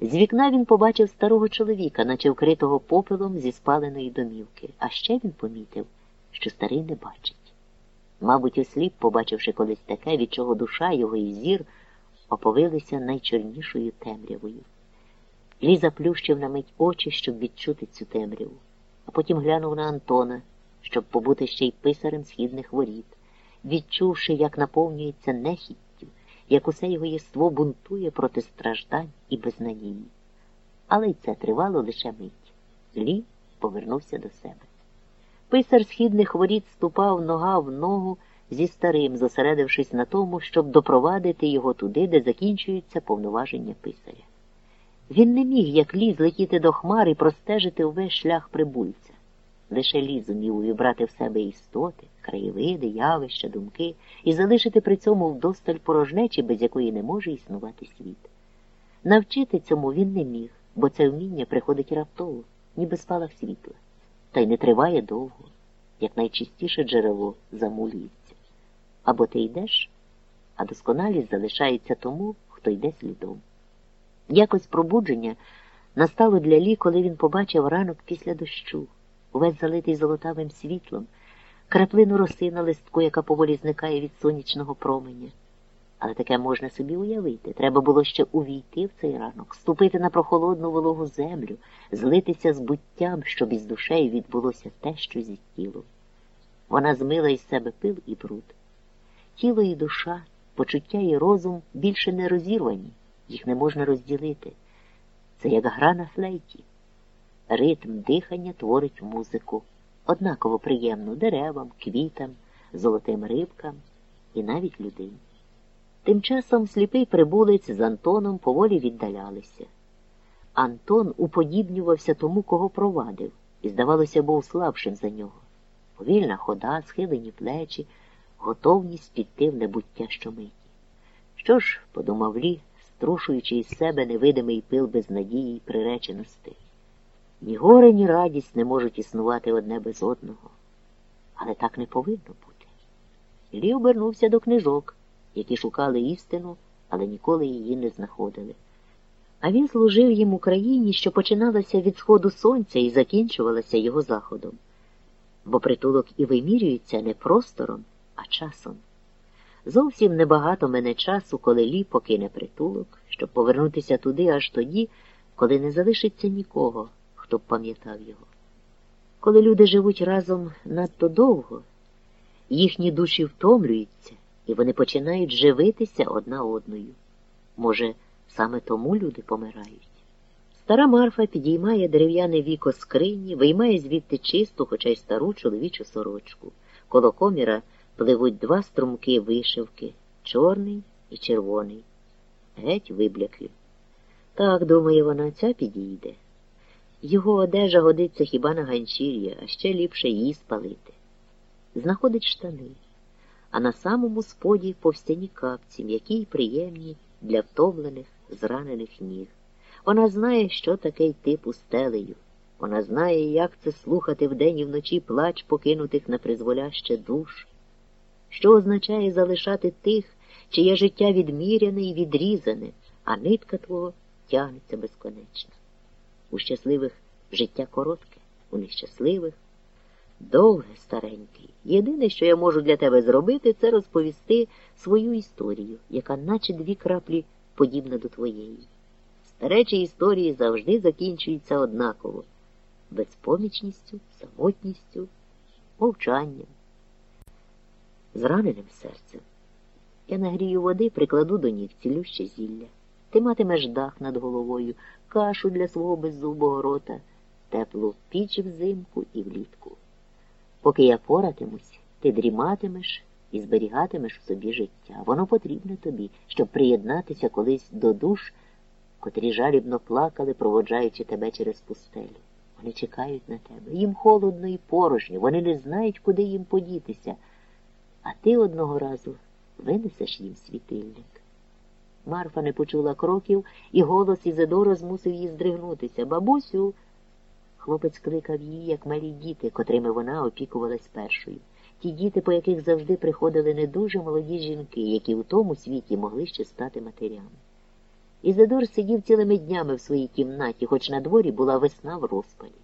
З вікна він побачив старого чоловіка, наче вкритого попелом зі спаленої домівки, а ще він помітив, що старий не бачить. Мабуть, осліп, побачивши колись таке, від чого душа його і зір оповилися найчорнішою темрявою. Лі заплющив на мить очі, щоб відчути цю темряву, а потім глянув на Антона, щоб побути ще й писарем східних воріт, відчувши, як наповнюється нехіттю, як усе його єство бунтує проти страждань і безнадії. Але й це тривало лише мить. Лі повернувся до себе. Писар східних воріт ступав нога в ногу зі старим, зосередившись на тому, щоб допровадити його туди, де закінчуються повноваження писаря. Він не міг, як ліз, летіти до хмар і простежити увесь шлях прибульця. Лише ліз умів увібрати в себе істоти, краєвиди, явища, думки і залишити при цьому вдосталь порожнечі, без якої не може існувати світ. Навчити цьому він не міг, бо це вміння приходить раптово, ніби спалах світла, та й не триває довго, як найчистіше джерело замулюється. Або ти йдеш, а досконалість залишається тому, хто йде слідом. Якось пробудження настало для Лі, коли він побачив ранок після дощу, увесь залитий золотавим світлом, краплину роси на листку, яка поволі зникає від сонячного променя. Але таке можна собі уявити. Треба було ще увійти в цей ранок, ступити на прохолодну вологу землю, злитися з буттям, щоб із душею відбулося те, що зі тілом. Вона змила із себе пил і бруд. Тіло і душа, почуття і розум більше не розірвані, їх не можна розділити. Це як гра на флейті. Ритм дихання творить музику, однаково приємну деревам, квітам, золотим рибкам і навіть людині. Тим часом сліпий прибулець з Антоном поволі віддалялися. Антон уподібнювався тому, кого провадив, і, здавалося, був слабшим за нього. Повільна хода, схилені плечі, готовність піти в небуття щомиті. Що ж, подумав Лі, струшуючи із себе невидимий пил безнадії й приреченості. Ні горе, ні радість не можуть існувати одне без одного. Але так не повинно бути. Лі обернувся до книжок, які шукали істину, але ніколи її не знаходили. А він служив їм Україні, що починалася від сходу сонця і закінчувалася його заходом. Бо притулок і вимірюється не простором, а часом. Зовсім небагато мене часу, коли Лі покине притулок, щоб повернутися туди аж тоді, коли не залишиться нікого, хто б пам'ятав його. Коли люди живуть разом надто довго, їхні душі втомлюються, і вони починають живитися одна одною. Може, саме тому люди помирають. Стара Марфа підіймає дерев'яне віко скрині, виймає звідти чисту, хоча й стару чоловічу сорочку. Коло коміра пливуть два струмки вишивки чорний і червоний, геть вибляклі. Так, думає вона, ця підійде. Його одежа годиться хіба на ганчір'я, а ще ліпше її спалити. Знаходить штани, а на самому споді повстяні капці, м'які й приємні для втомлених, зранених ніг. Вона знає, що таке йти пустелею. Вона знає, як це слухати вдень і вночі плач покинутих на призволяще душ, що означає залишати тих, чиє життя відміряне і відрізане, а нитка твого тягнеться безконечно. У щасливих життя коротке, у нещасливих довге, старенький. Єдине, що я можу для тебе зробити, це розповісти свою історію, яка наче дві краплі подібна до твоєї. Старечі історії завжди закінчуються однаково безпомічністю, самотністю, мовчанням, зраненим серцем. Я нагрію води, прикладу до ніг цілюще зілля. Ти матимеш дах над головою, кашу для свого беззубого рота, теплу піч взимку і влітку. Поки я поратимусь, ти дріматимеш і зберігатимеш в собі життя. Воно потрібне тобі, щоб приєднатися колись до душ, котрі жалібно плакали, проводжаючи тебе через пустелю. Вони чекають на тебе. Їм холодно і порожньо, вони не знають, куди їм подітися, а ти одного разу винесеш їм світильник. Марфа не почула кроків, і голос Ізидора змусив її здригнутися. Бабусю. Хлопець кликав її, як малі діти, котрими вона опікувалась першою. Ті діти, по яких завжди приходили не дуже молоді жінки, які в тому світі могли ще стати матерями. Ізидор сидів цілими днями в своїй кімнаті, хоч на дворі була весна в розпалі.